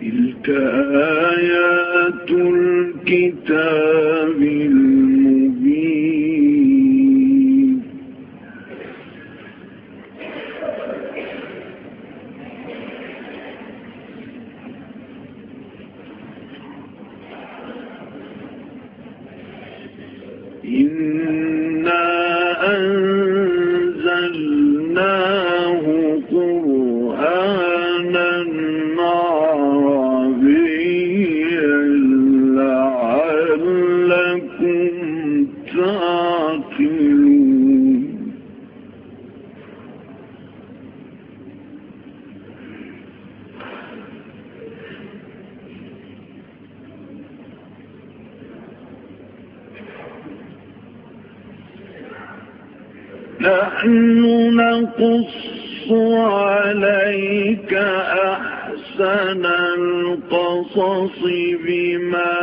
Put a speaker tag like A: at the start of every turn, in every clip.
A: تلك آيات الكتاب المبين. إنا نحن نقص عليك أحسن القصص بما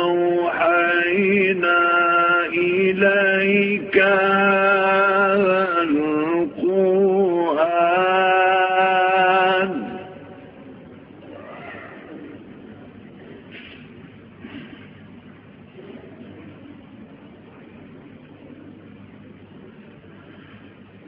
A: أوحينا إليك. هذا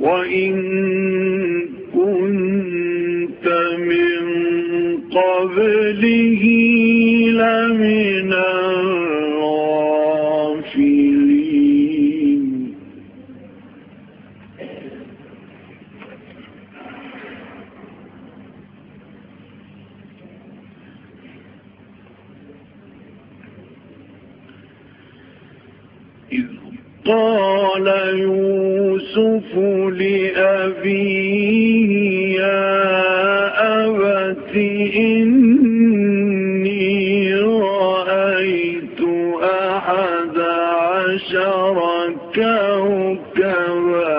A: وإن كنت من قبله لمن الغافلين إذ قال يوسف لأبيه يا أبت إني رأيت أحد عشر كوكبا.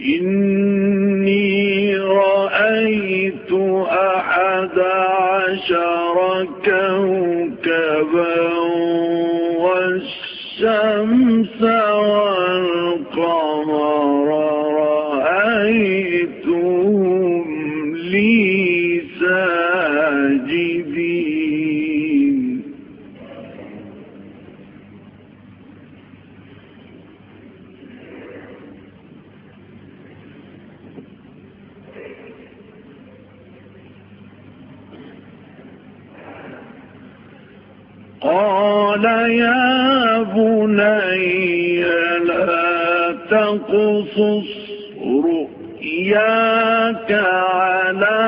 A: إني والشمس والقمر. قال يا بني لا تقصص رؤياك على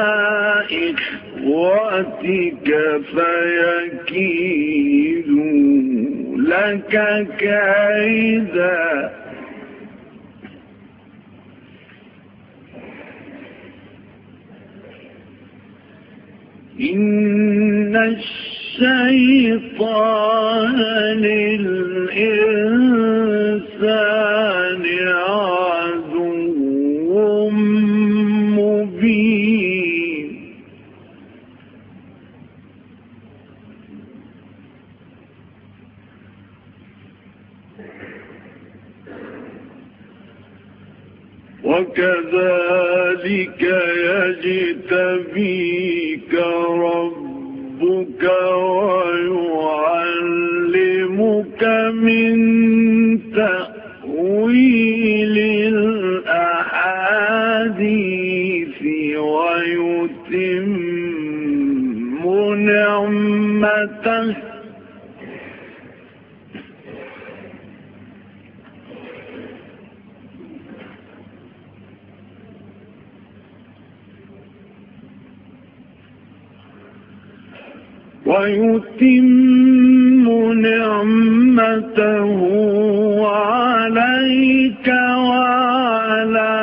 A: إخوتك فيكيدوا لك كيدا. إن الشيطان للإنسان عدو مبين. وكذلك يجتبيك ربك ويعلمك من تأويل الأحاديث ويتم نعمته ويتم نعمته عليك وعلى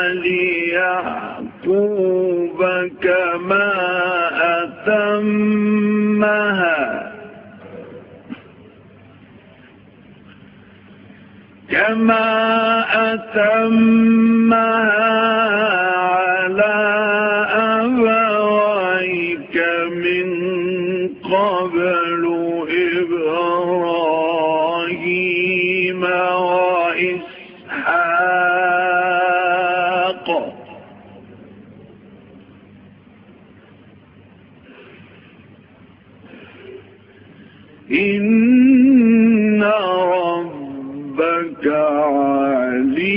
A: آل يعقوب كما أتمها. كما أتمها وإسحاق إن ربك عليم